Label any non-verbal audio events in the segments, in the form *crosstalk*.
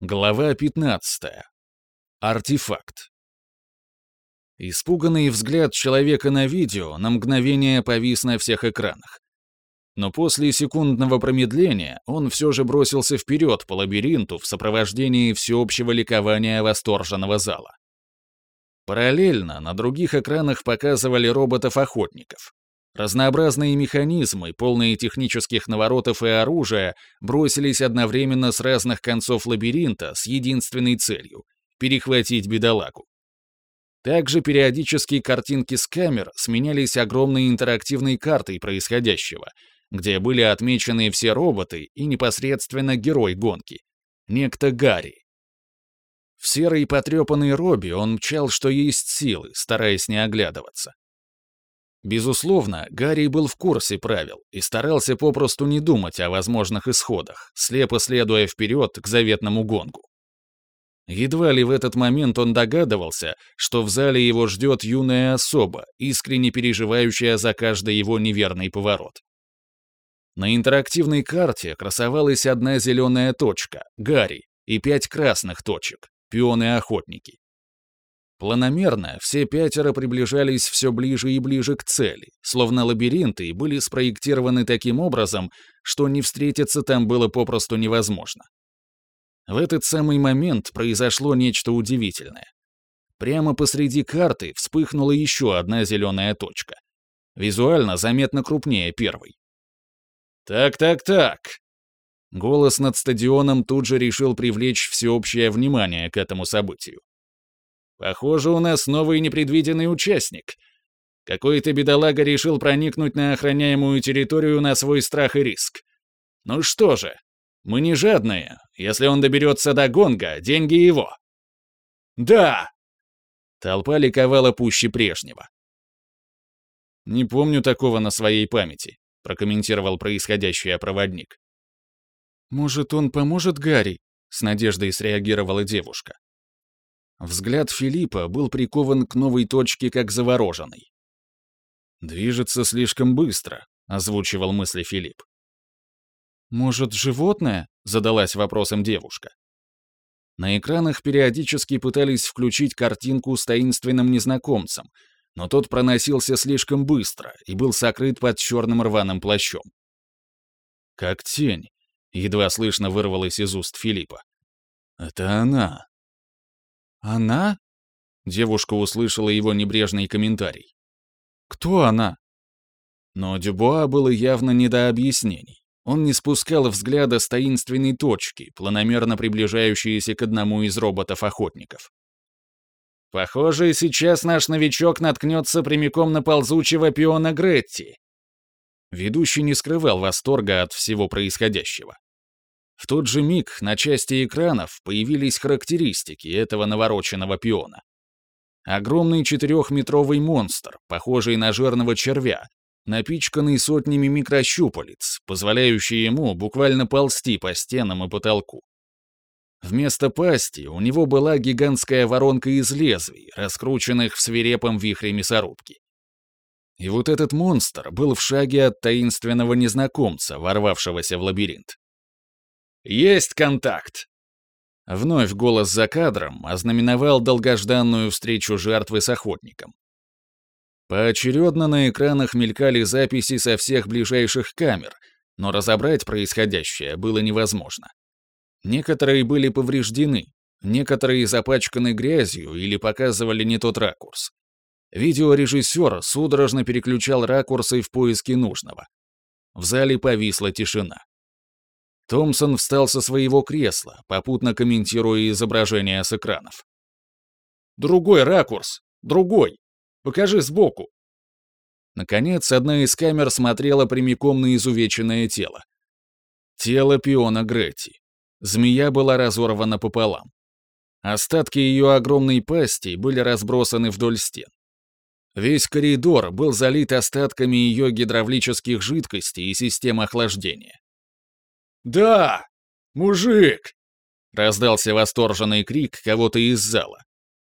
Глава 15. Артефакт. Испуганный взгляд человека на видео на мгновение повис на всех экранах. Но после секундного промедления он все же бросился вперед по лабиринту в сопровождении всеобщего ликования восторженного зала. Параллельно на других экранах показывали роботов-охотников. Разнообразные механизмы, полные технических наворотов и оружия, бросились одновременно с разных концов лабиринта с единственной целью — перехватить бедолагу. Также периодически картинки с камер сменялись огромной интерактивной картой происходящего, где были отмечены все роботы и непосредственно герой гонки — некто Гарри. В серой потрепанной робе он мчал, что есть силы, стараясь не оглядываться. Безусловно, Гарри был в курсе правил и старался попросту не думать о возможных исходах, слепо следуя вперед к заветному гонгу. Едва ли в этот момент он догадывался, что в зале его ждет юная особа, искренне переживающая за каждый его неверный поворот. На интерактивной карте красовалась одна зеленая точка — Гарри, и пять красных точек — пионы-охотники. Планомерно все пятеро приближались все ближе и ближе к цели, словно лабиринты были спроектированы таким образом, что не встретиться там было попросту невозможно. В этот самый момент произошло нечто удивительное. Прямо посреди карты вспыхнула еще одна зеленая точка. Визуально заметно крупнее первой. «Так-так-так!» Голос над стадионом тут же решил привлечь всеобщее внимание к этому событию. Похоже, у нас новый непредвиденный участник. Какой-то бедолага решил проникнуть на охраняемую территорию на свой страх и риск. Ну что же, мы не жадные. Если он доберется до гонга, деньги его. Да! Толпа ликовала пуще прежнего. «Не помню такого на своей памяти», — прокомментировал происходящее проводник. «Может, он поможет Гарри?» — с надеждой среагировала девушка. Взгляд Филиппа был прикован к новой точке как завороженный. «Движется слишком быстро», — озвучивал мысли Филипп. «Может, животное?» — задалась вопросом девушка. На экранах периодически пытались включить картинку с таинственным незнакомцем, но тот проносился слишком быстро и был сокрыт под черным рваным плащом. «Как тень», — едва слышно вырвалось из уст Филиппа. «Это она», «Она?» Девушка услышала его небрежный комментарий. «Кто она?» Но Дюбуа было явно не до объяснений. Он не спускал взгляда с таинственной точки, планомерно приближающейся к одному из роботов-охотников. «Похоже, сейчас наш новичок наткнется прямиком на ползучего пиона Гретти». Ведущий не скрывал восторга от всего происходящего. В тот же миг на части экранов появились характеристики этого навороченного пиона. Огромный четырехметровый монстр, похожий на жирного червя, напичканный сотнями микрощупалец, позволяющий ему буквально ползти по стенам и потолку. Вместо пасти у него была гигантская воронка из лезвий, раскрученных в свирепом вихре мясорубки. И вот этот монстр был в шаге от таинственного незнакомца, ворвавшегося в лабиринт. «Есть контакт!» Вновь голос за кадром ознаменовал долгожданную встречу жертвы с охотником. Поочередно на экранах мелькали записи со всех ближайших камер, но разобрать происходящее было невозможно. Некоторые были повреждены, некоторые запачканы грязью или показывали не тот ракурс. Видеорежиссер судорожно переключал ракурсы в поиске нужного. В зале повисла тишина. Томпсон встал со своего кресла, попутно комментируя изображение с экранов. «Другой ракурс! Другой! Покажи сбоку!» Наконец, одна из камер смотрела прямиком на изувеченное тело. Тело пиона Гретти. Змея была разорвана пополам. Остатки ее огромной пасти были разбросаны вдоль стен. Весь коридор был залит остатками ее гидравлических жидкостей и систем охлаждения. «Да! Мужик!» Раздался восторженный крик кого-то из зала,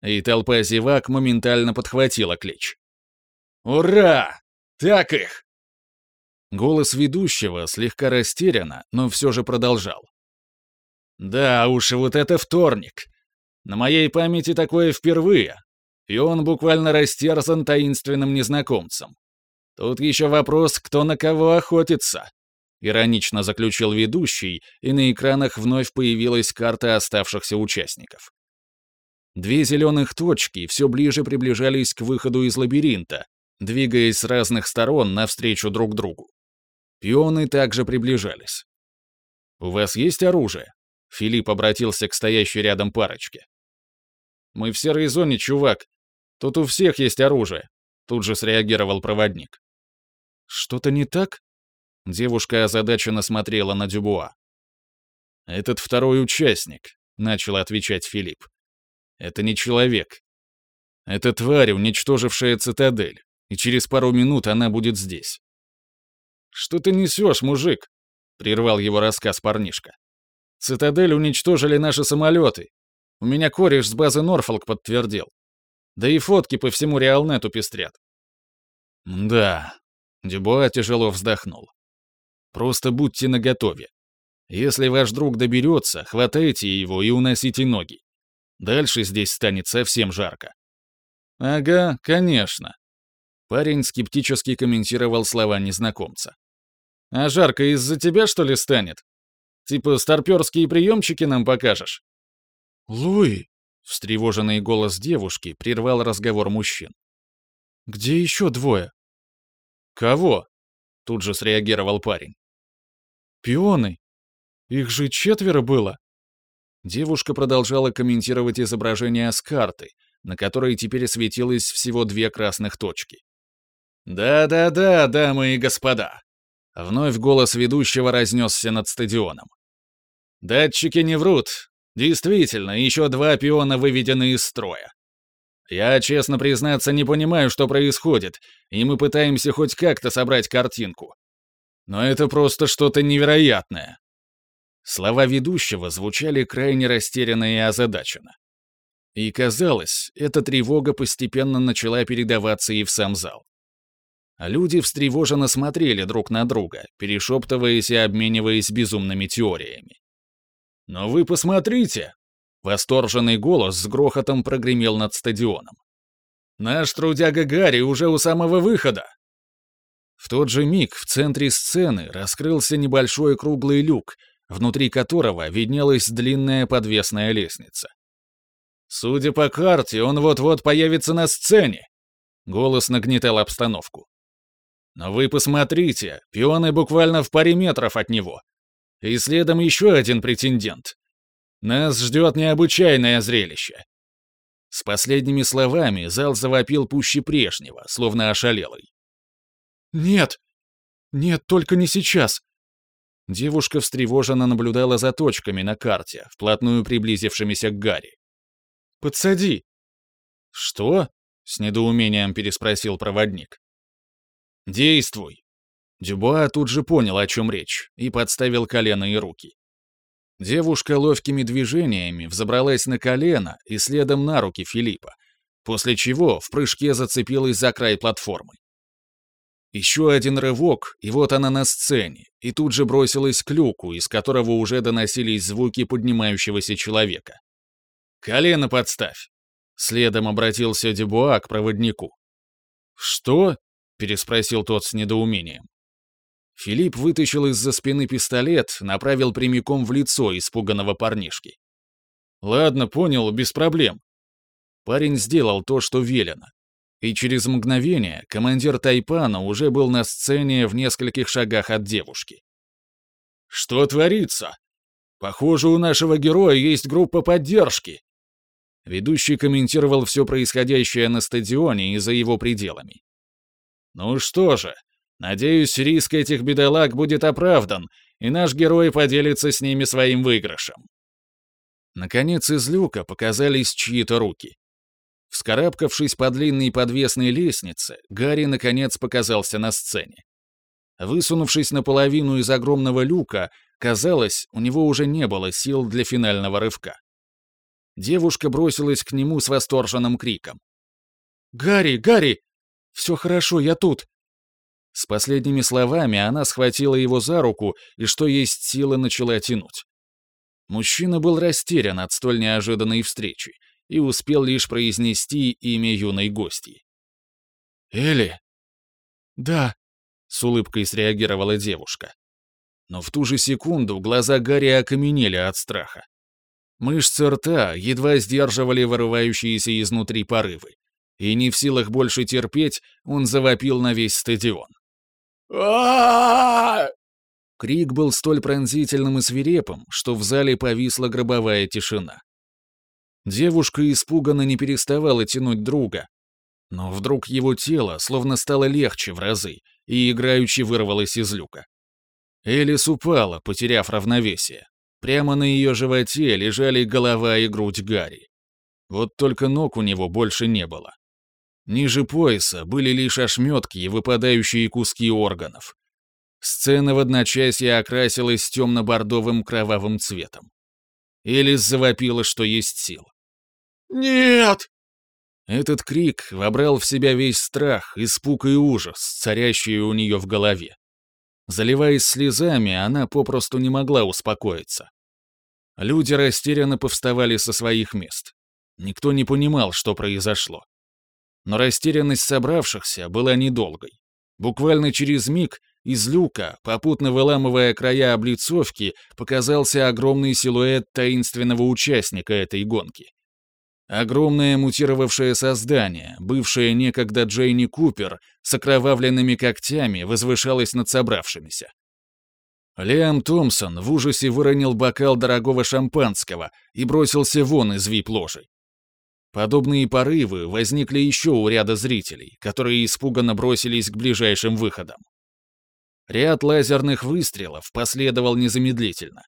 и толпа зевак моментально подхватила клич. «Ура! Так их!» Голос ведущего слегка растерянно, но все же продолжал. Да уж, вот это вторник. На моей памяти такое впервые. И он буквально растерзан таинственным незнакомцем. Тут еще вопрос, кто на кого охотится. Иронично заключил ведущий, и на экранах вновь появилась карта оставшихся участников. Две зеленых точки все ближе приближались к выходу из лабиринта, двигаясь с разных сторон навстречу друг другу. Пионы также приближались. «У вас есть оружие?» Филипп обратился к стоящей рядом парочке. «Мы в серой зоне, чувак. Тут у всех есть оружие», — тут же среагировал проводник. «Что-то не так?» Девушка озадаченно смотрела на Дюбуа. «Этот второй участник», — начал отвечать Филипп. «Это не человек. Это тварь, уничтожившая цитадель, и через пару минут она будет здесь». «Что ты несешь, мужик?» — прервал его рассказ парнишка. «Цитадель уничтожили наши самолеты. У меня кореш с базы Норфолк подтвердил. Да и фотки по всему Реалнету пестрят». «Да», — Дюбуа тяжело вздохнул. Просто будьте наготове. Если ваш друг доберется, хватайте его и уносите ноги. Дальше здесь станет совсем жарко. Ага, конечно. Парень скептически комментировал слова незнакомца. А жарко из-за тебя, что ли, станет? Типа старперские приемчики нам покажешь? Луи, встревоженный голос девушки прервал разговор мужчин. Где еще двое? Кого? Тут же среагировал парень. Пионы? Их же четверо было. Девушка продолжала комментировать изображение с карты, на которой теперь светилось всего две красных точки. «Да-да-да, дамы и господа!» Вновь голос ведущего разнесся над стадионом. «Датчики не врут. Действительно, еще два пиона выведены из строя. Я, честно признаться, не понимаю, что происходит, и мы пытаемся хоть как-то собрать картинку. Но это просто что-то невероятное. Слова ведущего звучали крайне растерянно и озадаченно. И казалось, эта тревога постепенно начала передаваться и в сам зал. Люди встревоженно смотрели друг на друга, перешептываясь и обмениваясь безумными теориями. «Но вы посмотрите!» Восторженный голос с грохотом прогремел над стадионом. «Наш трудяга Гарри уже у самого выхода!» В тот же миг в центре сцены раскрылся небольшой круглый люк, внутри которого виднелась длинная подвесная лестница. «Судя по карте, он вот-вот появится на сцене!» Голос нагнетал обстановку. «Но вы посмотрите, пионы буквально в паре метров от него. И следом еще один претендент. Нас ждет необычайное зрелище». С последними словами зал завопил пуще прежнего, словно ошалелый. «Нет! Нет, только не сейчас!» Девушка встревоженно наблюдала за точками на карте, вплотную приблизившимися к Гарри. «Подсади!» «Что?» — с недоумением переспросил проводник. «Действуй!» Дюбуа тут же понял, о чем речь, и подставил колено и руки. Девушка ловкими движениями взобралась на колено и следом на руки Филиппа, после чего в прыжке зацепилась за край платформы. Еще один рывок, и вот она на сцене, и тут же бросилась к люку, из которого уже доносились звуки поднимающегося человека. «Колено подставь!» Следом обратился Дебуа к проводнику. «Что?» — переспросил тот с недоумением. Филипп вытащил из-за спины пистолет, направил прямиком в лицо испуганного парнишки. «Ладно, понял, без проблем». Парень сделал то, что велено. И через мгновение командир Тайпана уже был на сцене в нескольких шагах от девушки. «Что творится? Похоже, у нашего героя есть группа поддержки». Ведущий комментировал все происходящее на стадионе и за его пределами. «Ну что же, надеюсь, риск этих бедолаг будет оправдан, и наш герой поделится с ними своим выигрышем». Наконец из люка показались чьи-то руки. Вскарабкавшись по длинной подвесной лестнице, Гарри наконец показался на сцене. Высунувшись наполовину из огромного люка, казалось, у него уже не было сил для финального рывка. Девушка бросилась к нему с восторженным криком. «Гарри, Гарри! Все хорошо, я тут!» С последними словами она схватила его за руку и, что есть силы, начала тянуть. Мужчина был растерян от столь неожиданной встречи и успел лишь произнести имя юной гости. «Элли?» «Да», — с улыбкой среагировала девушка. Но в ту же секунду глаза Гарри окаменели от страха. Мышцы рта едва сдерживали вырывающиеся изнутри порывы. И не в силах больше терпеть, он завопил на весь стадион. Крик был столь пронзительным и свирепым, что в зале повисла гробовая тишина. Девушка испуганно не переставала тянуть друга, но вдруг его тело словно стало легче в разы и играючи вырвалось из люка. Элис упала, потеряв равновесие. Прямо на ее животе лежали голова и грудь Гарри. Вот только ног у него больше не было. Ниже пояса были лишь ошметки и выпадающие куски органов. Сцена в одночасье окрасилась темно-бордовым кровавым цветом. Элис завопила, что есть сил. «Нет!» Этот крик вобрал в себя весь страх, испуг и ужас, царящие у нее в голове. Заливаясь слезами, она попросту не могла успокоиться. Люди растерянно повставали со своих мест. Никто не понимал, что произошло. Но растерянность собравшихся была недолгой. Буквально через миг из люка, попутно выламывая края облицовки, показался огромный силуэт таинственного участника этой гонки. Огромное мутировавшее создание, бывшее некогда Джейни Купер, с окровавленными когтями возвышалось над собравшимися. Лиам Томпсон в ужасе выронил бокал дорогого шампанского и бросился вон из вип-ложи. Подобные порывы возникли еще у ряда зрителей, которые испуганно бросились к ближайшим выходам. Ряд лазерных выстрелов последовал незамедлительно.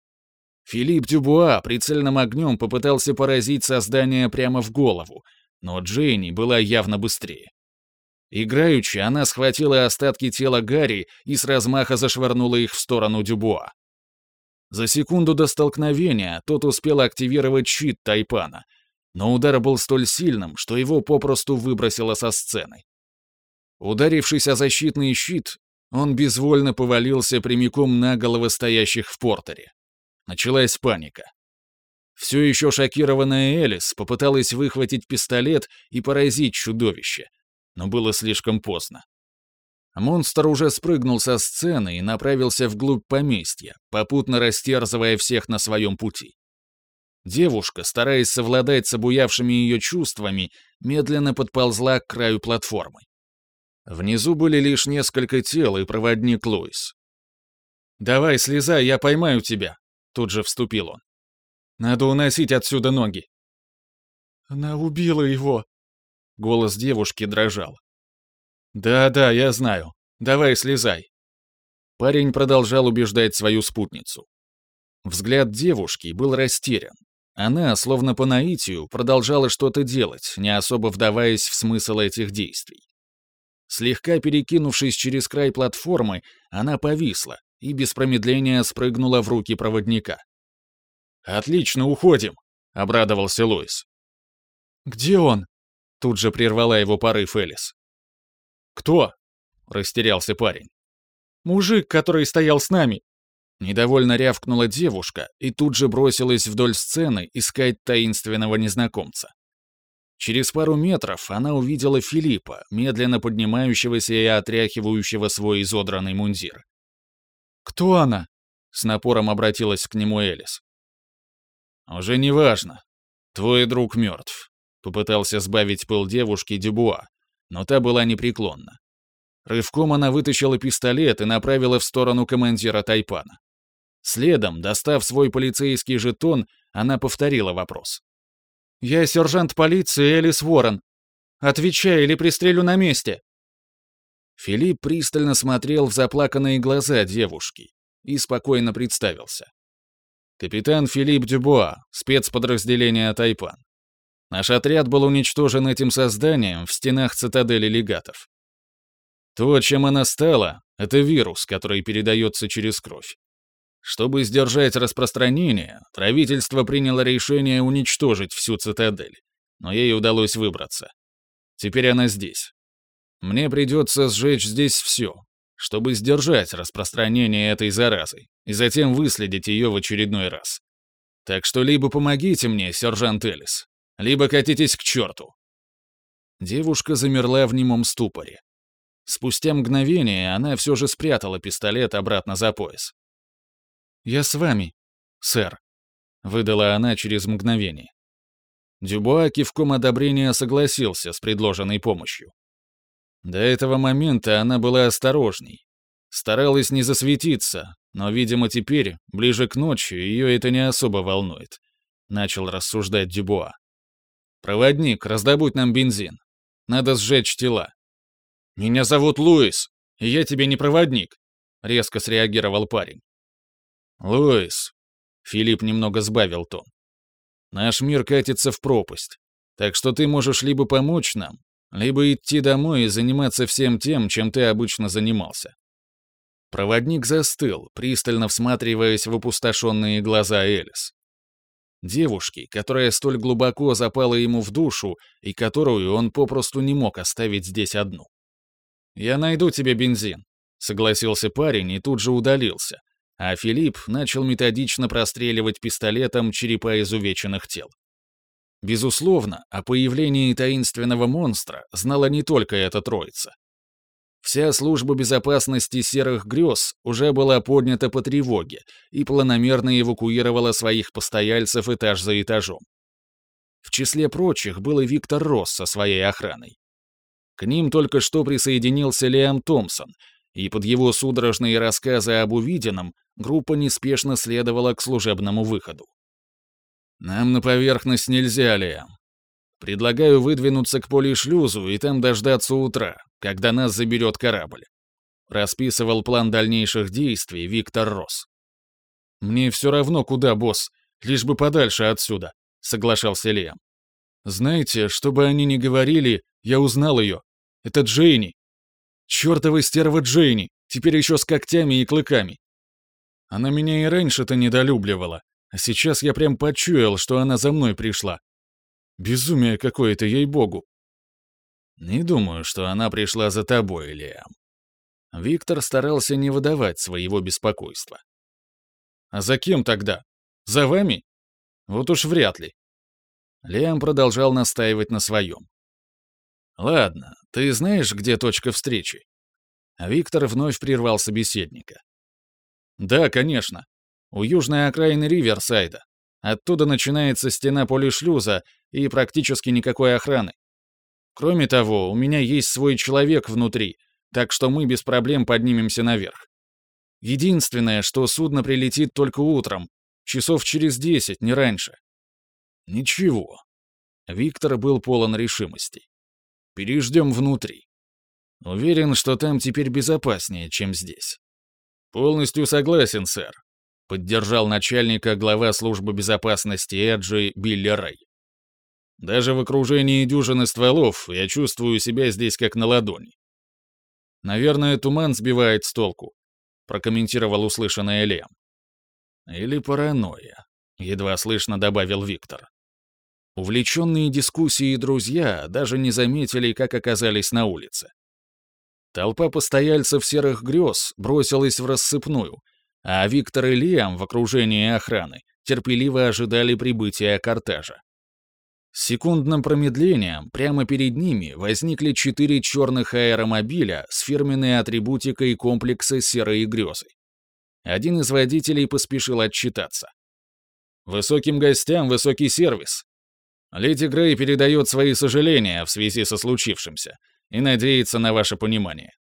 Филипп Дюбуа прицельным огнем попытался поразить создание прямо в голову, но Джейни была явно быстрее. Играючи, она схватила остатки тела Гарри и с размаха зашвырнула их в сторону Дюбуа. За секунду до столкновения тот успел активировать щит Тайпана, но удар был столь сильным, что его попросту выбросило со сцены. Ударившись о защитный щит, он безвольно повалился прямиком на головы стоящих в портере. Началась паника. Все еще шокированная Элис попыталась выхватить пистолет и поразить чудовище, но было слишком поздно. Монстр уже спрыгнул со сцены и направился вглубь поместья, попутно растерзывая всех на своем пути. Девушка, стараясь совладать с обуявшими ее чувствами, медленно подползла к краю платформы. Внизу были лишь несколько тел и проводник Луис. «Давай, слезай, я поймаю тебя», Тут же вступил он. «Надо уносить отсюда ноги». «Она убила его». Голос девушки дрожал. «Да-да, я знаю. Давай слезай». Парень продолжал убеждать свою спутницу. Взгляд девушки был растерян. Она, словно по наитию, продолжала что-то делать, не особо вдаваясь в смысл этих действий. Слегка перекинувшись через край платформы, она повисла, и без промедления спрыгнула в руки проводника. «Отлично, уходим!» — обрадовался Луис. «Где он?» — тут же прервала его порыв Элис. «Кто?» — растерялся парень. «Мужик, который стоял с нами». Недовольно рявкнула девушка и тут же бросилась вдоль сцены искать таинственного незнакомца. Через пару метров она увидела Филиппа, медленно поднимающегося и отряхивающего свой изодранный мундир. «Кто она?» — с напором обратилась к нему Элис. «Уже не важно. Твой друг мертв», — попытался сбавить пыл девушки Дюбуа, но та была непреклонна. Рывком она вытащила пистолет и направила в сторону командира Тайпана. Следом, достав свой полицейский жетон, она повторила вопрос. «Я сержант полиции Элис Уоррен. Отвечай или пристрелю на месте!» Филипп пристально смотрел в заплаканные глаза девушки и спокойно представился. «Капитан Филипп Дюбуа, спецподразделение Тайпан. Наш отряд был уничтожен этим созданием в стенах цитадели легатов. То, чем она стала, это вирус, который передается через кровь. Чтобы сдержать распространение, правительство приняло решение уничтожить всю цитадель, но ей удалось выбраться. Теперь она здесь, мне придется сжечь здесь все, чтобы сдержать распространение этой заразы и затем выследить ее в очередной раз. Так что либо помогите мне, сержант Элис, либо катитесь к черту». Девушка замерла в немом ступоре. Спустя мгновение она все же спрятала пистолет обратно за пояс. «Я с вами, сэр», — выдала она через мгновение. Дюбуа кивком одобрения согласился с предложенной помощью. До этого момента она была осторожней. Старалась не засветиться, но, видимо, теперь, ближе к ночи, ее это не особо волнует. Начал рассуждать Дюбуа. «Проводник, раздобудь нам бензин. Надо сжечь тела». «Меня зовут Луис, и я тебе не проводник», — резко среагировал парень. «Луис», — Филипп немного сбавил тон. «Наш мир катится в пропасть, так что ты можешь либо помочь нам, либо идти домой и заниматься всем тем, чем ты обычно занимался». Проводник застыл, пристально всматриваясь в опустошенные глаза Элис девушки, которая столь глубоко запала ему в душу и которую он попросту не мог оставить здесь одну. «Я найду тебе бензин», — согласился парень и тут же удалился, а Филипп начал методично простреливать пистолетом черепа изувеченных тел. Безусловно, о появлении таинственного монстра знала не только эта троица. Вся служба безопасности серых грез уже была поднята по тревоге и планомерно эвакуировала своих постояльцев этаж за этажом. В числе прочих был и Виктор Росс со своей охраной. К ним только что присоединился Лиам Томпсон, и под его судорожные рассказы об увиденном группа неспешно следовала к служебному выходу. «Нам на поверхность нельзя, Лиам. Предлагаю выдвинуться к полишлюзу и там дождаться утра, когда нас заберет корабль. Расписывал план дальнейших действий Виктор Росс. «Мне все равно куда, босс, лишь бы подальше отсюда», — соглашался Лиам. «Знаете, что бы они ни говорили, я узнал ее. Это Джейни. Чёртова стерва Джейни, теперь еще с когтями и клыками. Она меня и раньше-то недолюбливала, а сейчас я прям почуял, что она за мной пришла. Безумие какое-то, ей-богу. Не думаю, что она пришла за тобой, Лиам. Виктор старался не выдавать своего беспокойства. А за кем тогда? За вами? Вот уж вряд ли. Лиам продолжал настаивать на своем. Ладно, ты знаешь, где точка встречи? Виктор вновь прервал собеседника. Да, конечно. У южной окраины Риверсайда. Оттуда начинается стена полишлюза и практически никакой охраны. Кроме того, у меня есть свой человек внутри, так что мы без проблем поднимемся наверх. Единственное, что судно прилетит только утром, часов через десять, не раньше. Ничего. Виктор был полон решимости. Переждем внутри. Уверен, что там теперь безопаснее, чем здесь. Полностью согласен, сэр. Поддержал начальника глава службы безопасности Эджи Билли Рэй. Даже в окружении дюжины стволов я чувствую себя здесь как на ладони. Наверное, туман сбивает с толку, прокомментировал услышанное Лем. Или паранойя, едва слышно добавил Виктор. Увлеченные дискуссией друзья даже не заметили, как оказались на улице. Толпа постояльцев серых грез бросилась в рассыпную, а Виктор и Лиам в окружении охраны терпеливо ожидали прибытия кортежа. С секундным промедлением прямо перед ними возникли четыре черных аэромобиля с фирменной атрибутикой комплекса «Серые грезы». Один из водителей поспешил отчитаться. «Высоким гостям высокий сервис. Леди Грей передает свои сожаления в связи со случившимся и надеется на ваше понимание.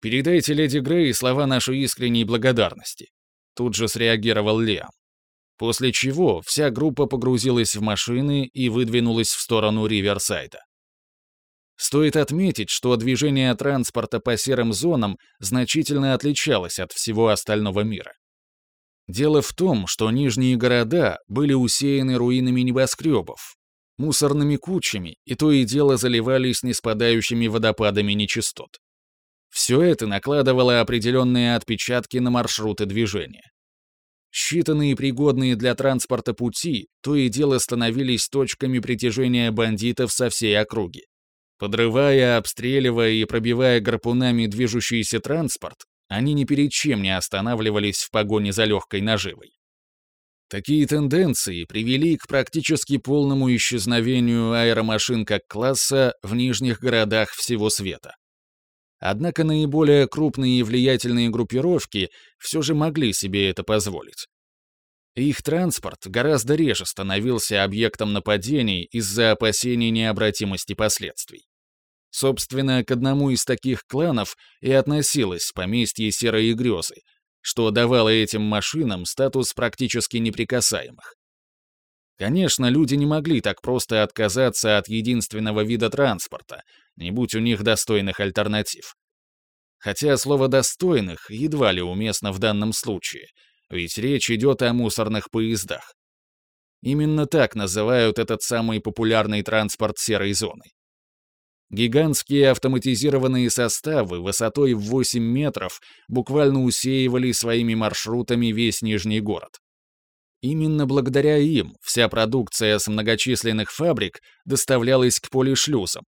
Передайте леди Грей слова нашей искренней благодарности». Тут же среагировал Лиам. После чего вся группа погрузилась в машины и выдвинулась в сторону Риверсайда. Стоит отметить, что движение транспорта по серым зонам значительно отличалось от всего остального мира. Дело в том, что нижние города были усеяны руинами небоскребов, мусорными кучами и то и дело заливались неспадающими водопадами нечистот. Все это накладывало определенные отпечатки на маршруты движения. Считанные пригодные для транспорта пути то и дело становились точками притяжения бандитов со всей округи. Подрывая, обстреливая и пробивая гарпунами движущийся транспорт, они ни перед чем не останавливались в погоне за легкой наживой. Такие тенденции привели к практически полному исчезновению аэромашин как класса в нижних городах всего света. Однако наиболее крупные и влиятельные группировки все же могли себе это позволить. Их транспорт гораздо реже становился объектом нападений из-за опасений необратимости последствий. Собственно, к одному из таких кланов и относилось поместье Серой Грезы, что давало этим машинам статус практически неприкасаемых. Конечно, люди не могли так просто отказаться от единственного вида транспорта, не будь у них достойных альтернатив. Хотя слово «достойных» едва ли уместно в данном случае, ведь речь идет о мусорных поездах. Именно так называют этот самый популярный транспорт серой зоны. Гигантские автоматизированные составы высотой в 8 метров буквально усеивали своими маршрутами весь Нижний город. Именно благодаря им вся продукция с многочисленных фабрик доставлялась к полишлюзам,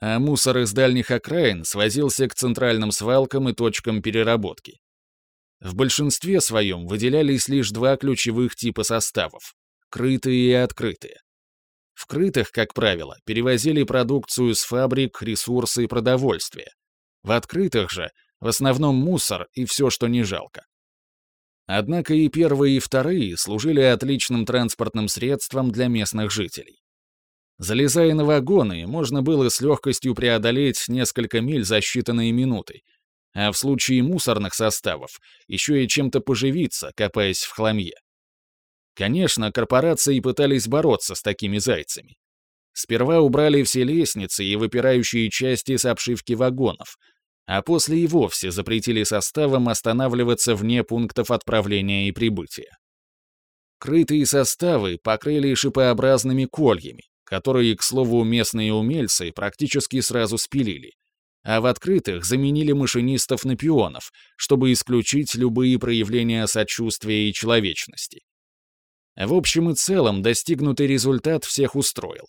а мусор из дальних окраин свозился к центральным свалкам и точкам переработки. В большинстве своем выделялись лишь два ключевых типа составов — крытые и открытые. В крытых, как правило, перевозили продукцию с фабрик, ресурсы и продовольствие. В открытых же в основном мусор и все, что не жалко. Однако и первые, и вторые служили отличным транспортным средством для местных жителей. Залезая на вагоны, можно было с легкостью преодолеть несколько миль за считанные минуты, а в случае мусорных составов еще и чем-то поживиться, копаясь в хламье. Конечно, корпорации пытались бороться с такими зайцами. Сперва убрали все лестницы и выпирающие части с обшивки вагонов, а после и вовсе запретили составам останавливаться вне пунктов отправления и прибытия. Крытые составы покрыли шипообразными кольями, которые, к слову, местные умельцы практически сразу спилили, а в открытых заменили машинистов на пионов, чтобы исключить любые проявления сочувствия и человечности. В общем и целом достигнутый результат всех устроил.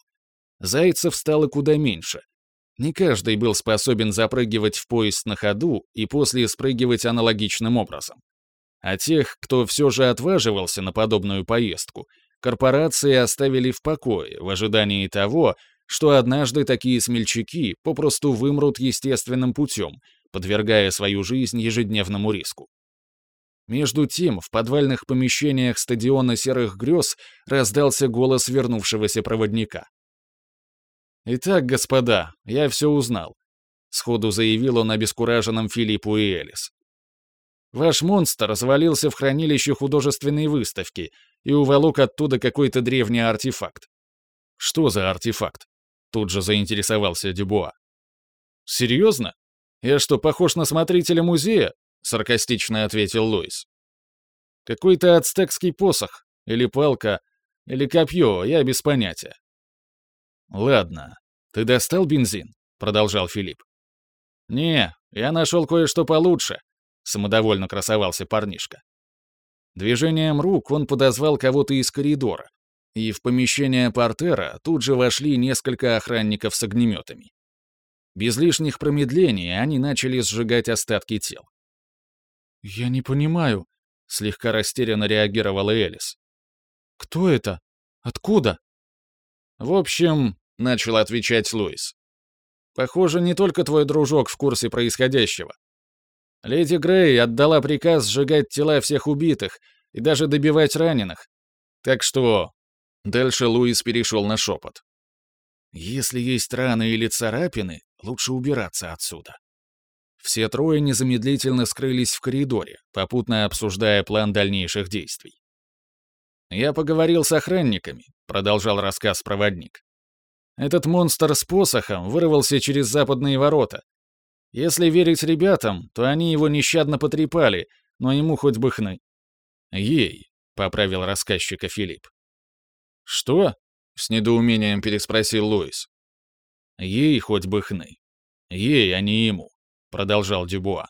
Зайцев стало куда меньше. Не каждый был способен запрыгивать в поезд на ходу и после спрыгивать аналогичным образом. А тех, кто все же отваживался на подобную поездку, корпорации оставили в покое в ожидании того, что однажды такие смельчаки попросту вымрут естественным путем, подвергая свою жизнь ежедневному риску. Между тем, в подвальных помещениях стадиона Серых Грез раздался голос вернувшегося проводника. «Итак, господа, я все узнал», — сходу заявил он обескураженным Филиппу и Элис. «Ваш монстр развалился в хранилище художественной выставки и уволок оттуда какой-то древний артефакт». «Что за артефакт?» — тут же заинтересовался Дюбуа. «Серьезно? Я что, похож на смотрителя музея?» — саркастично ответил Луис. «Какой-то ацтекский посох, или палка, или копье, я без понятия». «Ладно, ты достал бензин?» — продолжал Филипп. «Не, я нашел кое-что получше», — самодовольно красовался парнишка. Движением рук он подозвал кого-то из коридора, и в помещение портера тут же вошли несколько охранников с огнеметами. Без лишних промедлений они начали сжигать остатки тел. «Я не понимаю», — слегка растерянно реагировала Элис. «Кто это? Откуда?» «В общем», — начал отвечать Луис. «Похоже, не только твой дружок в курсе происходящего. Леди Грей отдала приказ сжигать тела всех убитых и даже добивать раненых. Так что...» Дальше Луис перешел на шепот. «Если есть раны или царапины, лучше убираться отсюда». Все трое незамедлительно скрылись в коридоре, попутно обсуждая план дальнейших действий. «Я поговорил с охранниками», — продолжал рассказ проводник. «Этот монстр с посохом вырвался через западные ворота. Если верить ребятам, то они его нещадно потрепали, но ему хоть бы хны». «Ей», — поправил рассказчика Филипп. «Что?» — с недоумением переспросил Луис. «Ей хоть бы хны. Ей, а не ему продолжал Дюбуа.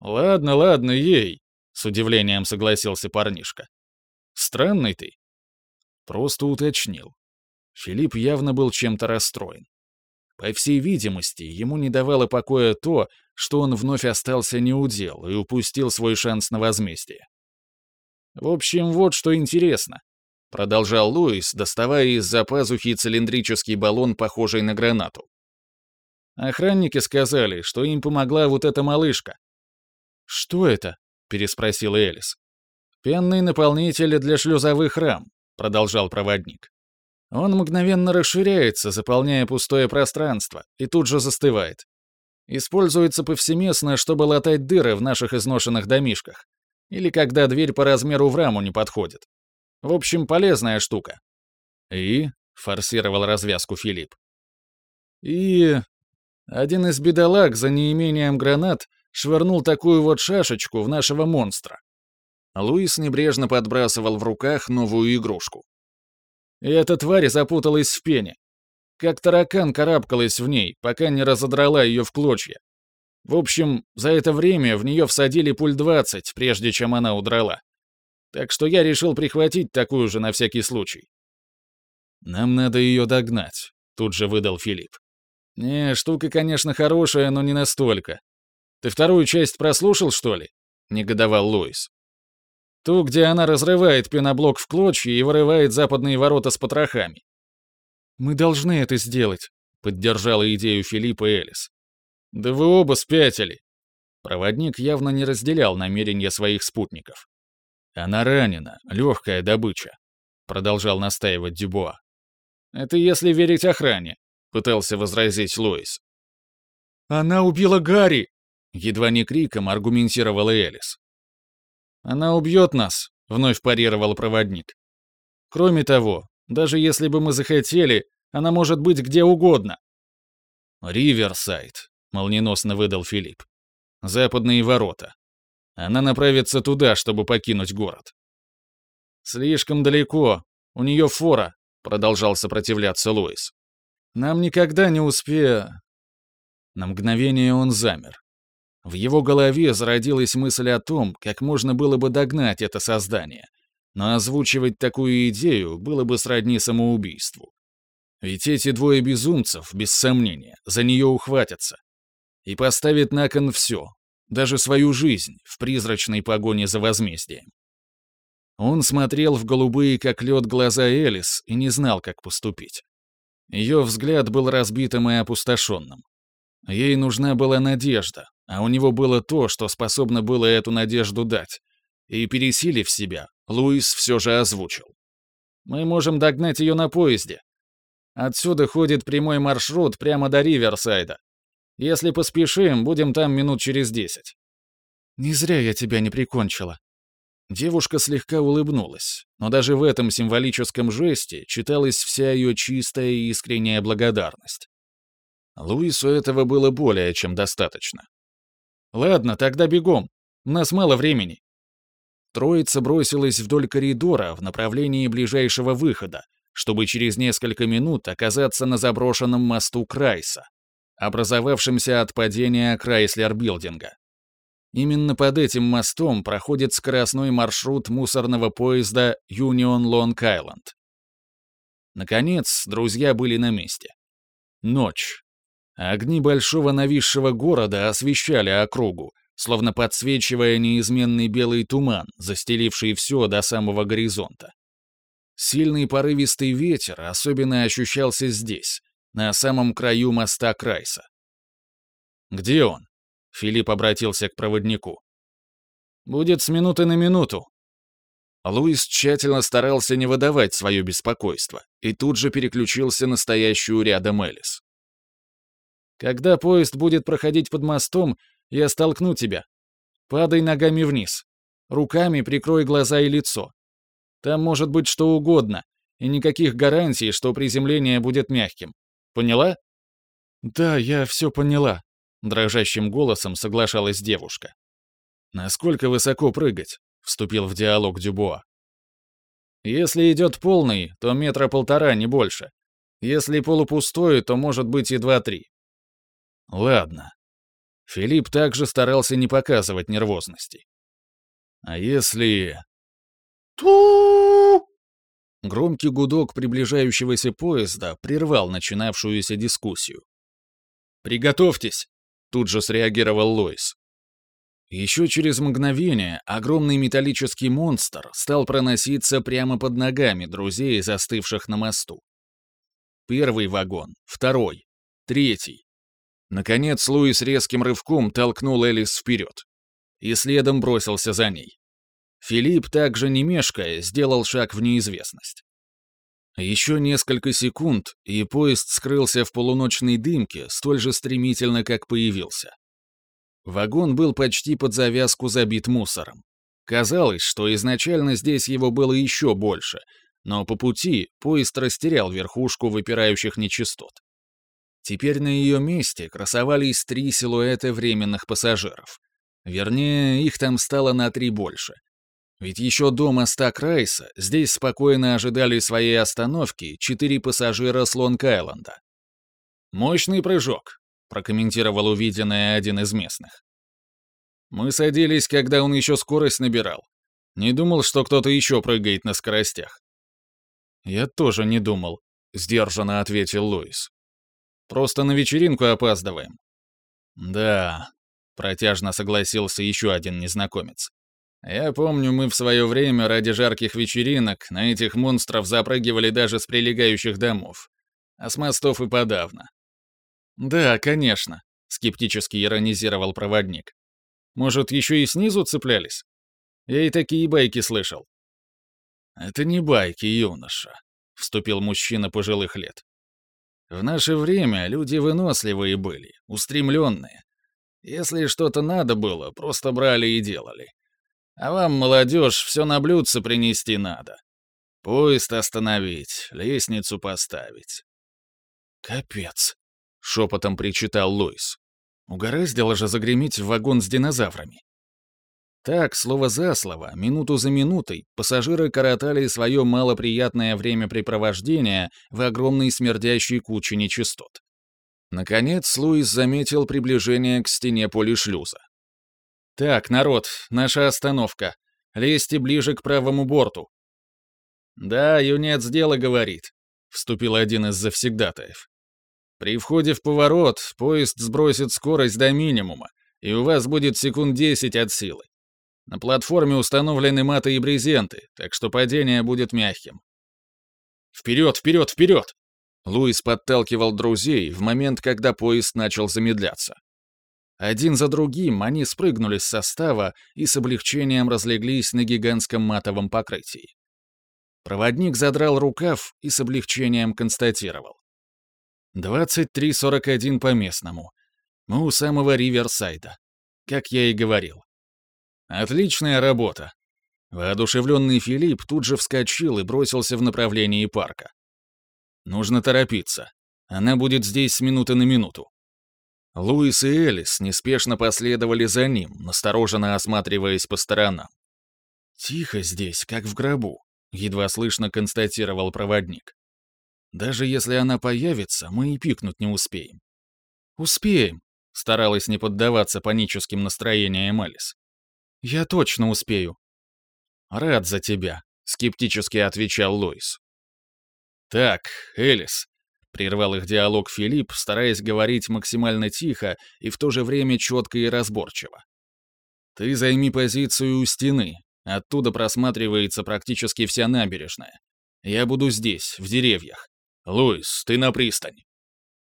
«Ладно, ладно, ей», — с удивлением согласился парнишка. «Странный ты». Просто уточнил. Филипп явно был чем-то расстроен. По всей видимости, ему не давало покоя то, что он вновь остался неудел и упустил свой шанс на возмездие. В общем, вот что интересно. Продолжал Луис, доставая из-за пазухи цилиндрический баллон, похожий на гранату. Охранники сказали, что им помогла вот эта малышка. «Что это?» — переспросил Элис. «Пенный наполнитель для шлюзовых рам», — продолжал проводник. Он мгновенно расширяется, заполняя пустое пространство, и тут же застывает. Используется повсеместно, чтобы латать дыры в наших изношенных домишках. Или когда дверь по размеру в раму не подходит. В общем, полезная штука. «И?» — форсировал развязку Филипп. «И...» Один из бедолаг за неимением гранат швырнул такую вот шашечку в нашего монстра. Луис небрежно подбрасывал в руках новую игрушку. И эта тварь запуталась в пене. Как таракан карабкалась в ней, пока не разодрала ее в клочья. В общем, за это время в нее всадили пуль 20, прежде чем она удрала. Так что я решил прихватить такую же на всякий случай. «Нам надо ее догнать», — тут же выдал Филипп. «Не, штука, конечно, хорошая, но не настолько. Ты вторую часть прослушал, что ли?» — негодовал Луис. Ту, где она разрывает пеноблок в клочья и вырывает западные ворота с потрохами. «Мы должны это сделать», — поддержала идею Филиппа Элис. «Да вы оба спятили». Проводник явно не разделял намерения своих спутников. «Она ранена, легкая добыча», — продолжал настаивать Дюбуа. «Это если верить охране», — пытался возразить Луис. «Она убила Гарри!» — едва не криком аргументировала Элис. «Она убьет нас», — вновь парировал проводник. «Кроме того, даже если бы мы захотели, она может быть где угодно». «Риверсайд», — молниеносно выдал Филипп. «Западные ворота. Она направится туда, чтобы покинуть город». «Слишком далеко. У нее фора», — продолжал сопротивляться Луис. «Нам никогда не успе...» На мгновение он замер. В его голове зародилась мысль о том, как можно было бы догнать это создание. Но озвучивать такую идею было бы сродни самоубийству. Ведь эти двое безумцев, без сомнения, за нее ухватятся. И поставят на кон все, даже свою жизнь, в призрачной погоне за возмездием. Он смотрел в голубые, как лед, глаза Элис и не знал, как поступить. Ее взгляд был разбитым и опустошенным. Ей нужна была надежда, а у него было то, что способно было эту надежду дать. И, пересилив себя, Луис все же озвучил. «Мы можем догнать ее на поезде. Отсюда ходит прямой маршрут прямо до Риверсайда. Если поспешим, будем там минут через десять». «Не зря я тебя не прикончила». Девушка слегка улыбнулась, но даже в этом символическом жесте читалась вся ее чистая и искренняя благодарность. Луису этого было более чем достаточно. «Ладно, тогда бегом. У нас мало времени». Троица бросилась вдоль коридора в направлении ближайшего выхода, чтобы через несколько минут оказаться на заброшенном мосту Крайса, образовавшемся от падения Крайслер-билдинга. Именно под этим мостом проходит скоростной маршрут мусорного поезда Union Long Island. Наконец, друзья были на месте. Ночь. Огни большого нависшего города освещали округу, словно подсвечивая неизменный белый туман, застеливший все до самого горизонта. Сильный порывистый ветер особенно ощущался здесь, на самом краю моста Крайса. «Где он?» — Филипп обратился к проводнику. «Будет с минуты на минуту». Луис тщательно старался не выдавать свое беспокойство и тут же переключился на стоящую рядом Элис. Когда поезд будет проходить под мостом, я столкну тебя. Падай ногами вниз. Руками прикрой глаза и лицо. Там может быть что угодно, и никаких гарантий, что приземление будет мягким. Поняла? Да, я все поняла, дрожащим голосом соглашалась девушка. Насколько высоко прыгать? вступил в диалог Дюбуа. Если идет полный, то метра полтора, не больше. Если полупустой, то может быть и два-три. Ладно. Филипп также старался не показывать нервозности. А если... Ту! Громкий гудок приближающегося поезда прервал начинавшуюся дискуссию. «Приготовьтесь!» — тут же среагировал Лойс. Еще через мгновение огромный металлический монстр стал проноситься прямо под ногами друзей, застывших на мосту. Первый вагон, второй, третий. Наконец Луис резким рывком толкнул Элис вперед. И следом бросился за ней. Филипп, также не мешкая, сделал шаг в неизвестность. Еще несколько секунд, и поезд скрылся в полуночной дымке столь же стремительно, как появился. Вагон был почти под завязку забит мусором. Казалось, что изначально здесь его было еще больше, но по пути поезд растерял верхушку выпирающих нечистот. Теперь на ее месте красовались три силуэта временных пассажиров. Вернее, их там стало на три больше. Ведь еще до моста Крайса здесь спокойно ожидали своей остановки четыре пассажира с Лонг-Айленда. «Мощный прыжок», — прокомментировал увиденное один из местных. «Мы садились, когда он еще скорость набирал. Не думал, что кто-то еще прыгает на скоростях». «Я тоже не думал», — сдержанно ответил Луис. «Просто на вечеринку опаздываем». «Да», — протяжно согласился еще один незнакомец. Я помню, мы в свое время ради жарких вечеринок на этих монстров запрыгивали даже с прилегающих домов. А с мостов и подавно. «Да, конечно», — скептически иронизировал проводник. «Может, еще и снизу цеплялись? Я и такие байки слышал». «Это не байки, юноша», — вступил мужчина пожилых лет. «В наше время люди выносливые были, устремленные. Если что-то надо было, просто брали и делали. А вам, молодежь, все на блюдце принести надо. Поезд остановить, лестницу поставить. Капец, шепотом причитал Луис. Угораздило же загреметь в вагон с динозаврами. Так, слово за слово, минуту за минутой, пассажиры коротали свое малоприятное времяпрепровождение в огромной смердящей куче нечистот. Наконец, Луис заметил приближение к стене полишлюза. «Так, народ, наша остановка. Лезьте ближе к правому борту». «Да, юнец дело говорит», — вступил один из завсегдатаев. «При входе в поворот поезд сбросит скорость до минимума, и у вас будет секунд 10 от силы. На платформе установлены маты и брезенты, так что падение будет мягким». «Вперед, вперед, вперед!» Луис подталкивал друзей в момент, когда поезд начал замедляться. Один за другим они спрыгнули с состава и с облегчением разлеглись на гигантском матовом покрытии. Проводник задрал рукав и с облегчением констатировал. 23.41 по местному. Мы у самого Риверсайда. Как я и говорил. Отличная работа. Воодушевленный Филипп тут же вскочил и бросился в направлении парка. Нужно торопиться. Она будет здесь с минуты на минуту. Луис и Элис неспешно последовали за ним, настороженно осматриваясь по сторонам. «Тихо здесь, как в гробу», — едва слышно констатировал проводник. «Даже если она появится, мы и пикнуть не успеем». «Успеем», — старалась не поддаваться паническим настроениям Элис. «Я точно успею». «Рад за тебя», — скептически отвечал Луис. «Так, Элис, Прервал их диалог Филипп, стараясь говорить максимально тихо и в то же время четко и разборчиво. «Ты займи позицию у стены. Оттуда просматривается практически вся набережная. Я буду здесь, в деревьях. Луис, ты на пристань».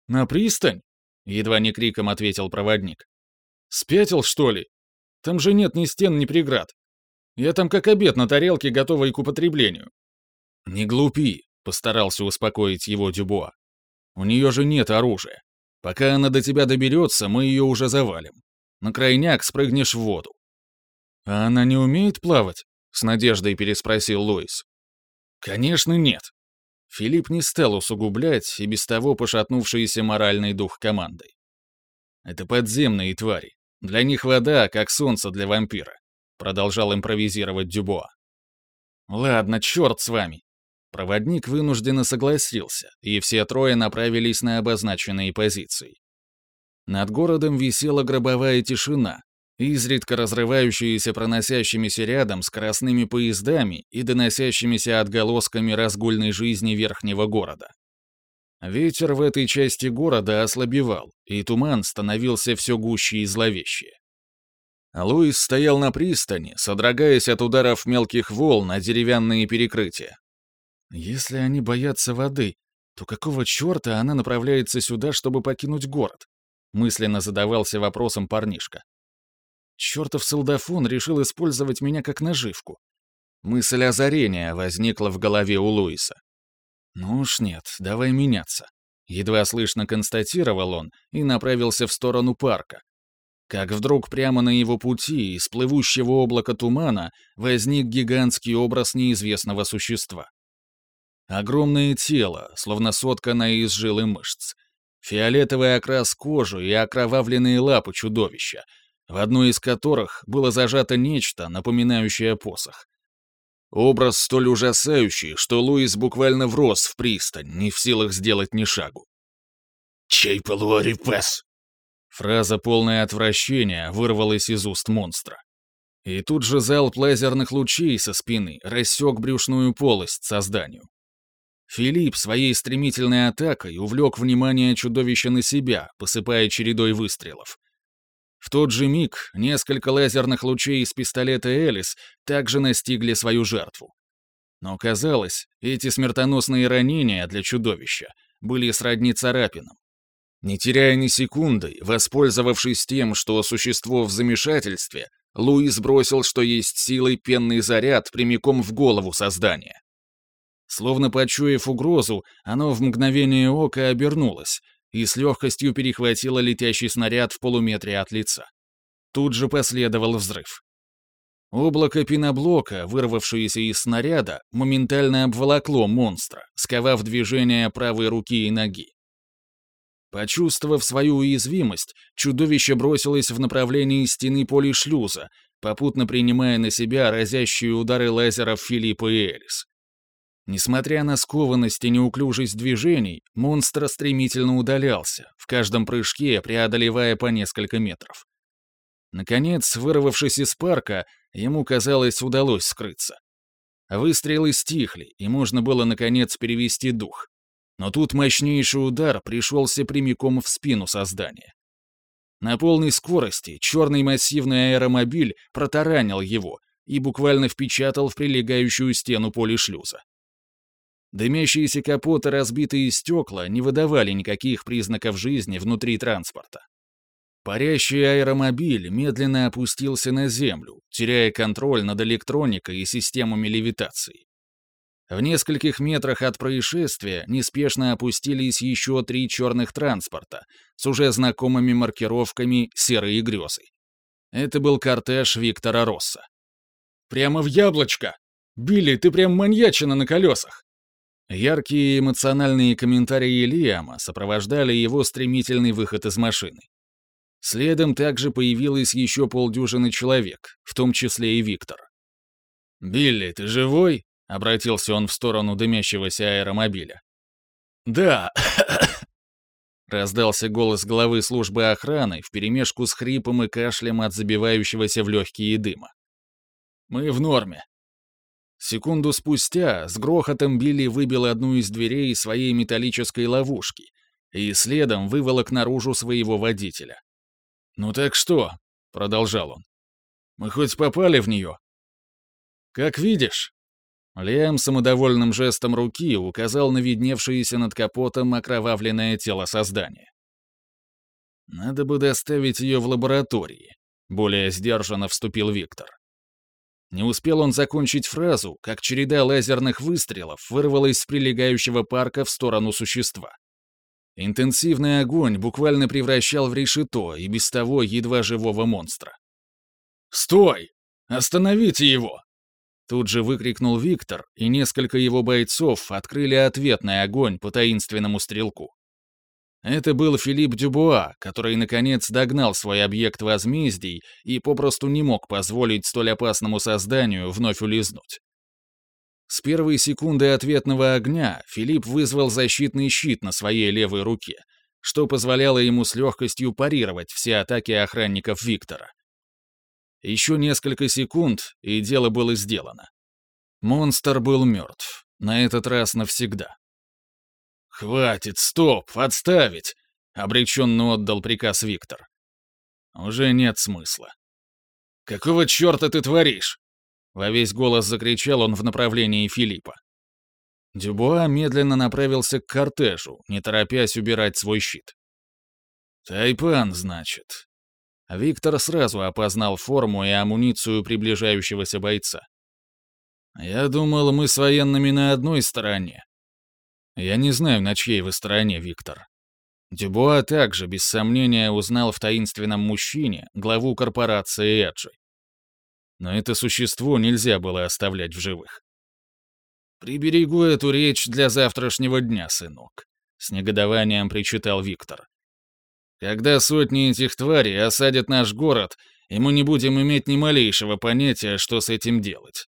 «На пристань?» — едва не криком ответил проводник. «Спятил, что ли? Там же нет ни стен, ни преград. Я там как обед на тарелке, готовый к употреблению». «Не глупи», — постарался успокоить его Дюбуа. У нее же нет оружия. Пока она до тебя доберется, мы ее уже завалим. На крайняк спрыгнешь в воду». «А она не умеет плавать?» — с надеждой переспросил Луис. «Конечно нет». Филипп не стал усугублять и без того пошатнувшийся моральный дух командой. «Это подземные твари. Для них вода, как солнце для вампира», — продолжал импровизировать Дюбуа. «Ладно, черт с вами. Проводник вынужденно согласился, и все трое направились на обозначенные позиции. Над городом висела гробовая тишина, изредка разрывающаяся проносящимися рядом скоростными поездами и доносящимися отголосками разгульной жизни верхнего города. Ветер в этой части города ослабевал, и туман становился все гуще и зловеще. Луис стоял на пристани, содрогаясь от ударов мелких волн на деревянные перекрытия. Если они боятся воды, то какого черта она направляется сюда, чтобы покинуть город? Мысленно задавался вопросом парнишка. Чертов солдафон решил использовать меня как наживку. Мысль озарения возникла в голове у Луиса. «Ну уж нет, давай меняться», — едва слышно констатировал он и направился в сторону парка. Как вдруг прямо на его пути из плывущего облака тумана возник гигантский образ неизвестного существа. Огромное тело, словно сотканное из жил и мышц. Фиолетовый окрас кожи и окровавленные лапы чудовища, в одной из которых было зажато нечто, напоминающее посох. Образ столь ужасающий, что Луис буквально врос в пристань, не в силах сделать ни шагу. «Чей полуорипес?» Фраза, полная отвращения, вырвалась из уст монстра. И тут же залп лазерных лучей со спины рассек брюшную полость созданию. Филипп своей стремительной атакой увлек внимание чудовища на себя, посыпая чередой выстрелов. В тот же миг несколько лазерных лучей из пистолета «Элис» также настигли свою жертву. Но казалось, эти смертоносные ранения для чудовища были сродни царапинам. Не теряя ни секунды, воспользовавшись тем, что существо в замешательстве, Луис бросил, что есть силой пенный заряд прямиком в голову создания. Словно почуяв угрозу, оно в мгновение ока обернулось и с легкостью перехватило летящий снаряд в полуметре от лица. Тут же последовал взрыв. Облако пеноблока, вырвавшееся из снаряда, моментально обволокло монстра, сковав движение правой руки и ноги. Почувствовав свою уязвимость, чудовище бросилось в направлении стены полишлюза, попутно принимая на себя разящие удары лазеров Филиппа и Элис. Несмотря на скованность и неуклюжесть движений, монстр стремительно удалялся, в каждом прыжке преодолевая по несколько метров. Наконец, вырвавшись из парка, ему, казалось, удалось скрыться. Выстрелы стихли, и можно было, наконец, перевести дух. Но тут мощнейший удар пришелся прямиком в спину создания. На полной скорости черный массивный аэромобиль протаранил его и буквально впечатал в прилегающую стену полишлюза. Дымящиеся капоты разбитые стекла не выдавали никаких признаков жизни внутри транспорта. Парящий аэромобиль медленно опустился на землю, теряя контроль над электроникой и системами левитации. В нескольких метрах от происшествия неспешно опустились еще три черных транспорта с уже знакомыми маркировками «Серые грезы». Это был кортеж Виктора Росса. «Прямо в яблочко! Билли, ты прям маньячина на колесах!» Яркие эмоциональные комментарии Лиама сопровождали его стремительный выход из машины. Следом также появилось еще полдюжины человек, в том числе и Виктор. «Билли, ты живой?» — обратился он в сторону дымящегося аэромобиля. «Да!» *coughs* — раздался голос главы службы охраны вперемешку с хрипом и кашлем от забивающегося в легкие дыма. «Мы в норме. Секунду спустя с грохотом Билли выбил одну из дверей своей металлической ловушки и следом выволок наружу своего водителя. «Ну так что?» — продолжал он. «Мы хоть попали в нее?» «Как видишь». Лиам самодовольным жестом руки указал на видневшееся над капотом окровавленное тело создания. «Надо бы доставить ее в лаборатории», — более сдержанно вступил Виктор. Не успел он закончить фразу, как череда лазерных выстрелов вырвалась с прилегающего парка в сторону существа. Интенсивный огонь буквально превращал в решето и без того едва живого монстра. «Стой! Остановите его!» Тут же выкрикнул Виктор, и несколько его бойцов открыли ответный огонь по таинственному стрелку. Это был Филипп Дюбуа, который, наконец, догнал свой объект возмездий и попросту не мог позволить столь опасному созданию вновь улизнуть. С первой секунды ответного огня Филипп вызвал защитный щит на своей левой руке, что позволяло ему с легкостью парировать все атаки охранников Виктора. Еще несколько секунд, и дело было сделано. Монстр был мертв, на этот раз навсегда. «Хватит, стоп, отставить!» — обреченно отдал приказ Виктор. «Уже нет смысла. Какого черта ты творишь?» Во весь голос закричал он в направлении Филиппа. Дюбуа медленно направился к кортежу, не торопясь убирать свой щит. «Тайпан, значит». Виктор сразу опознал форму и амуницию приближающегося бойца. «Я думал, мы с военными на одной стороне». «Я не знаю, на чьей вы стороне, Виктор». Дюбуа также, без сомнения, узнал в таинственном мужчине главу корпорации Эджи. Но это существо нельзя было оставлять в живых. «Приберегу эту речь для завтрашнего дня, сынок», — с негодованием причитал Виктор. «Когда сотни этих тварей осадят наш город, и мы не будем иметь ни малейшего понятия, что с этим делать».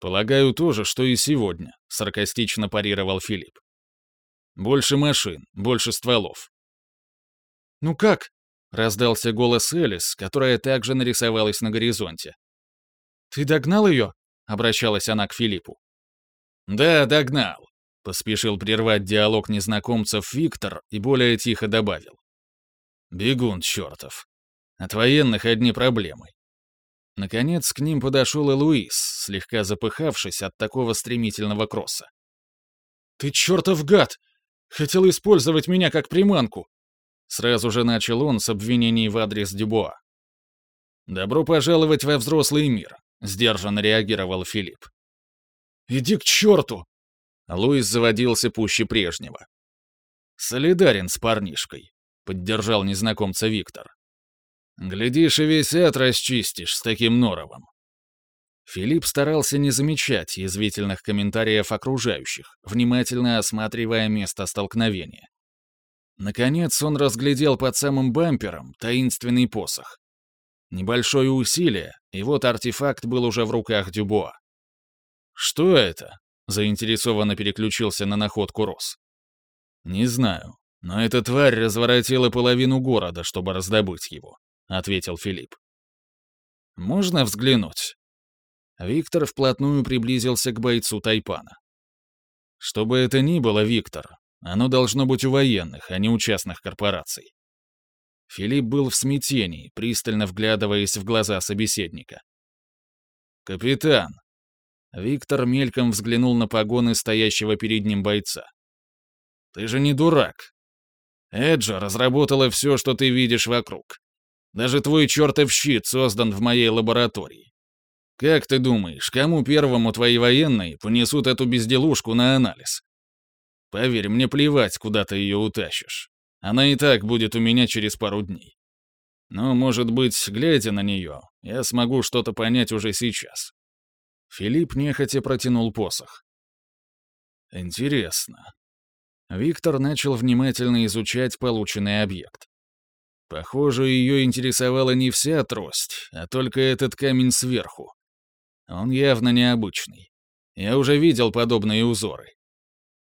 «Полагаю, тоже, что и сегодня», — саркастично парировал Филипп. «Больше машин, больше стволов». «Ну как?» — раздался голос Элис, которая также нарисовалась на горизонте. «Ты догнал ее?» — обращалась она к Филиппу. «Да, догнал», — поспешил прервать диалог незнакомцев Виктор и более тихо добавил. «Бегун чертов. От военных одни проблемы». Наконец к ним подошел и Луис, слегка запыхавшись от такого стремительного кросса. «Ты чертов гад! Хотел использовать меня как приманку!» Сразу же начал он с обвинений в адрес Дюбуа. «Добро пожаловать во взрослый мир», — сдержанно реагировал Филипп. «Иди к черту!» Луис заводился пуще прежнего. «Солидарен с парнишкой», — поддержал незнакомца Виктор. «Глядишь, и весь ад расчистишь с таким норовом». Филипп старался не замечать язвительных комментариев окружающих, внимательно осматривая место столкновения. Наконец он разглядел под самым бампером таинственный посох. Небольшое усилие, и вот артефакт был уже в руках Дюбуа. «Что это?» — заинтересованно переключился на находку Рос. «Не знаю, но эта тварь разворотила половину города, чтобы раздобыть его», — ответил Филипп. «Можно взглянуть?» Виктор вплотную приблизился к бойцу Тайпана. «Что бы это ни было, Виктор, оно должно быть у военных, а не у частных корпораций». Филипп был в смятении, пристально вглядываясь в глаза собеседника. «Капитан, Виктор мельком взглянул на погоны стоящего перед ним бойца. «Ты же не дурак. Эджа разработала все, что ты видишь вокруг. Даже твой чертов щит создан в моей лаборатории. Как ты думаешь, кому первому твои военные понесут эту безделушку на анализ? Поверь, мне плевать, куда ты ее утащишь. Она и так будет у меня через пару дней. Но, может быть, глядя на нее, я смогу что-то понять уже сейчас. Филипп нехотя протянул посох. Интересно. Виктор начал внимательно изучать полученный объект. Похоже, ее интересовала не вся трость, а только этот камень сверху. Он явно необычный. Я уже видел подобные узоры.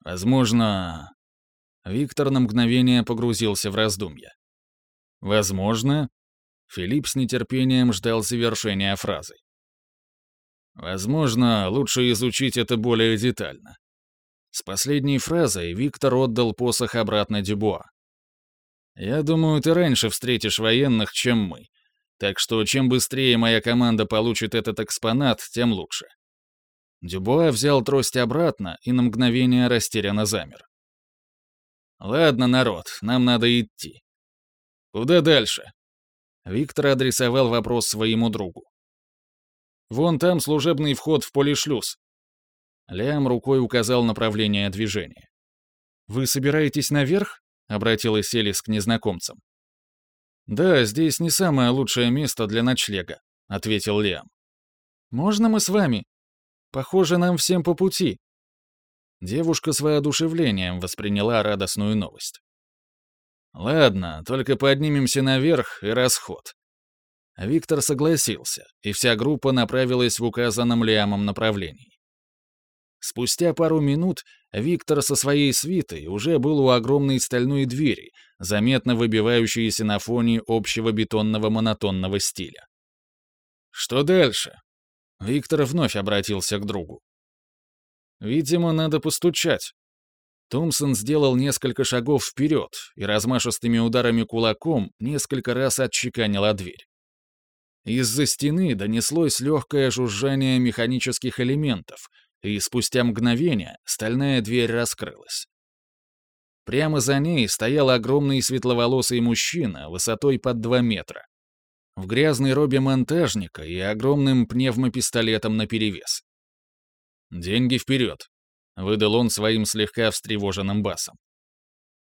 Возможно... Виктор на мгновение погрузился в раздумья. «Возможно...» Филипп с нетерпением ждал завершения фразы. Возможно, лучше изучить это более детально. С последней фразой Виктор отдал посох обратно Дюбуа. «Я думаю, ты раньше встретишь военных, чем мы. Так что чем быстрее моя команда получит этот экспонат, тем лучше». Дюбуа взял трость обратно и на мгновение растерянно замер. «Ладно, народ, нам надо идти». «Куда дальше?» Виктор адресовал вопрос своему другу. Вон там служебный вход в полишлюз». Лям рукой указал направление движения. «Вы собираетесь наверх?» — обратилась Элис к незнакомцам. «Да, здесь не самое лучшее место для ночлега», — ответил Лиам. «Можно мы с вами? Похоже, нам всем по пути». Девушка с воодушевлением восприняла радостную новость. «Ладно, только поднимемся наверх и расход. Виктор согласился, и вся группа направилась в указанном Лиамом направлении. Спустя пару минут Виктор со своей свитой уже был у огромной стальной двери, заметно выбивающейся на фоне общего бетонного монотонного стиля. «Что дальше?» Виктор вновь обратился к другу. «Видимо, надо постучать». Томпсон сделал несколько шагов вперед и размашистыми ударами кулаком несколько раз отчеканил дверь. Из-за стены донеслось легкое жужжание механических элементов, и спустя мгновение стальная дверь раскрылась. Прямо за ней стоял огромный светловолосый мужчина высотой под 2 метра. В грязной робе монтажника и огромным пневмопистолетом наперевес. «Деньги вперед!» — выдал он своим слегка встревоженным басом.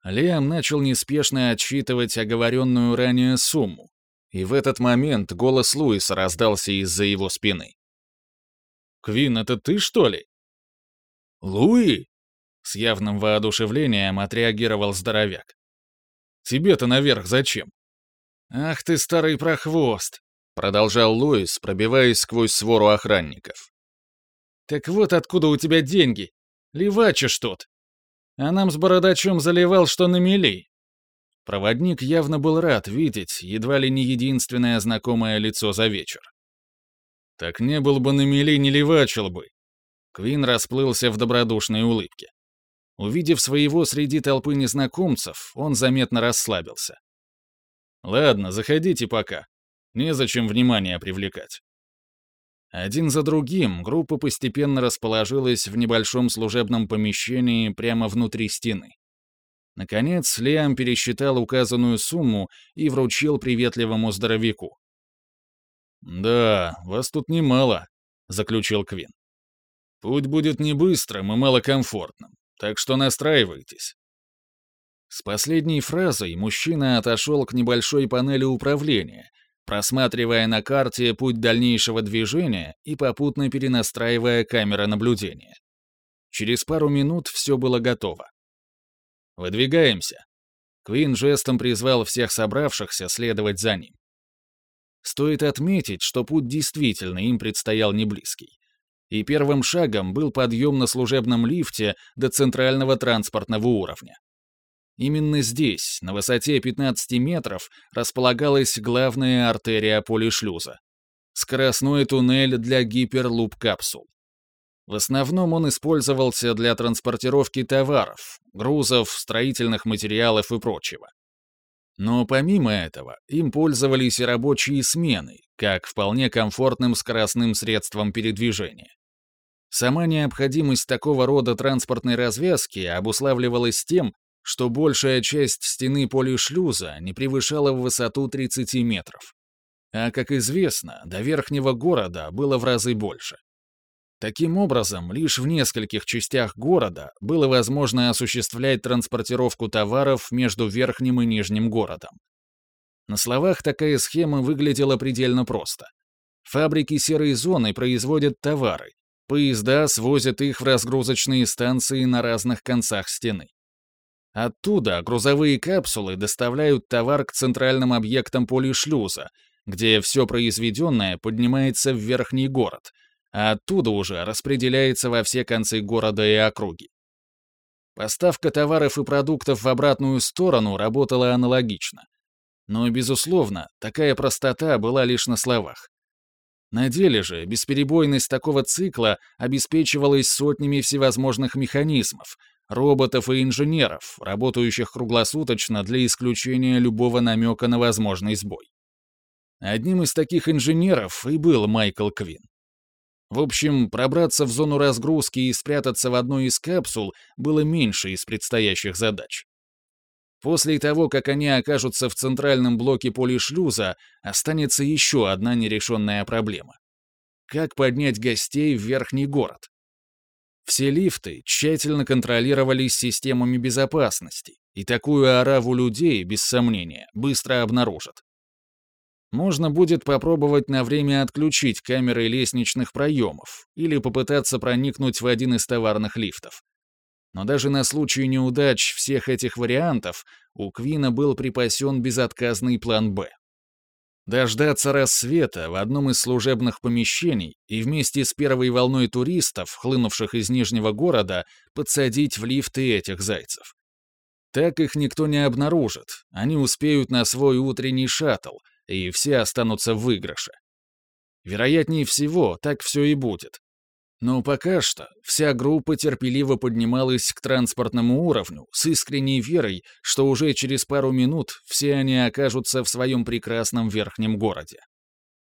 Лиам начал неспешно отсчитывать оговоренную ранее сумму, и в этот момент голос Луиса раздался из-за его спины. «Квин, это ты, что ли?» «Луи?» С явным воодушевлением отреагировал здоровяк. «Тебе-то наверх зачем?» «Ах ты, старый прохвост!» Продолжал Луис, пробиваясь сквозь свору охранников. «Так вот откуда у тебя деньги. Левачишь тут. А нам с бородачом заливал, что на мели». Проводник явно был рад видеть едва ли не единственное знакомое лицо за вечер. «Так не был бы на мели, не левачил бы». Квин расплылся в добродушной улыбке. Увидев своего среди толпы незнакомцев, он заметно расслабился. «Ладно, заходите пока. Незачем внимание привлекать». Один за другим группа постепенно расположилась в небольшом служебном помещении прямо внутри стены. Наконец, Лиам пересчитал указанную сумму и вручил приветливому здоровяку. «Да, вас тут немало», — заключил Квин. «Путь будет не быстрым и малокомфортным. Так что настраивайтесь». С последней фразой мужчина отошел к небольшой панели управления, просматривая на карте путь дальнейшего движения и попутно перенастраивая камеры наблюдения. Через пару минут все было готово. «Выдвигаемся». Квин жестом призвал всех собравшихся следовать за ним. Стоит отметить, что путь действительно им предстоял неблизкий и первым шагом был подъем на служебном лифте до центрального транспортного уровня. Именно здесь, на высоте 15 метров, располагалась главная артерия полишлюза — скоростной туннель для гиперлуп-капсул. В основном он использовался для транспортировки товаров, грузов, строительных материалов и прочего. Но помимо этого, им пользовались и рабочие смены, как вполне комфортным скоростным средством передвижения. Сама необходимость такого рода транспортной развязки обуславливалась тем, что большая часть стены полишлюза не превышала в высоту 30 метров. А, как известно, до верхнего города было в разы больше. Таким образом, лишь в нескольких частях города было возможно осуществлять транспортировку товаров между верхним и нижним городом. На словах такая схема выглядела предельно просто. Фабрики серой зоны производят товары, Поезда свозят их в разгрузочные станции на разных концах стены. Оттуда грузовые капсулы доставляют товар к центральным объектам полишлюза, где все произведенное поднимается в верхний город, а оттуда уже распределяется во все концы города и округи. Поставка товаров и продуктов в обратную сторону работала аналогично. Но, безусловно, такая простота была лишь на словах. На деле же бесперебойность такого цикла обеспечивалась сотнями всевозможных механизмов, роботов и инженеров, работающих круглосуточно для исключения любого намека на возможный сбой. Одним из таких инженеров и был Майкл Квин. В общем, пробраться в зону разгрузки и спрятаться в одной из капсул было меньше из предстоящих задач. После того, как они окажутся в центральном блоке полишлюза, останется еще одна нерешенная проблема. Как поднять гостей в верхний город? Все лифты тщательно контролировались системами безопасности, и такую ораву людей, без сомнения, быстро обнаружат. Можно будет попробовать на время отключить камеры лестничных проемов или попытаться проникнуть в один из товарных лифтов. Но даже на случай неудач всех этих вариантов у Квина был припасен безотказный план «Б». Дождаться рассвета в одном из служебных помещений и вместе с первой волной туристов, хлынувших из Нижнего города, подсадить в лифты этих зайцев. Так их никто не обнаружит, они успеют на свой утренний шаттл, и все останутся в выигрыше. Вероятнее всего, так все и будет. Но пока что вся группа терпеливо поднималась к транспортному уровню с искренней верой, что уже через пару минут все они окажутся в своем прекрасном верхнем городе.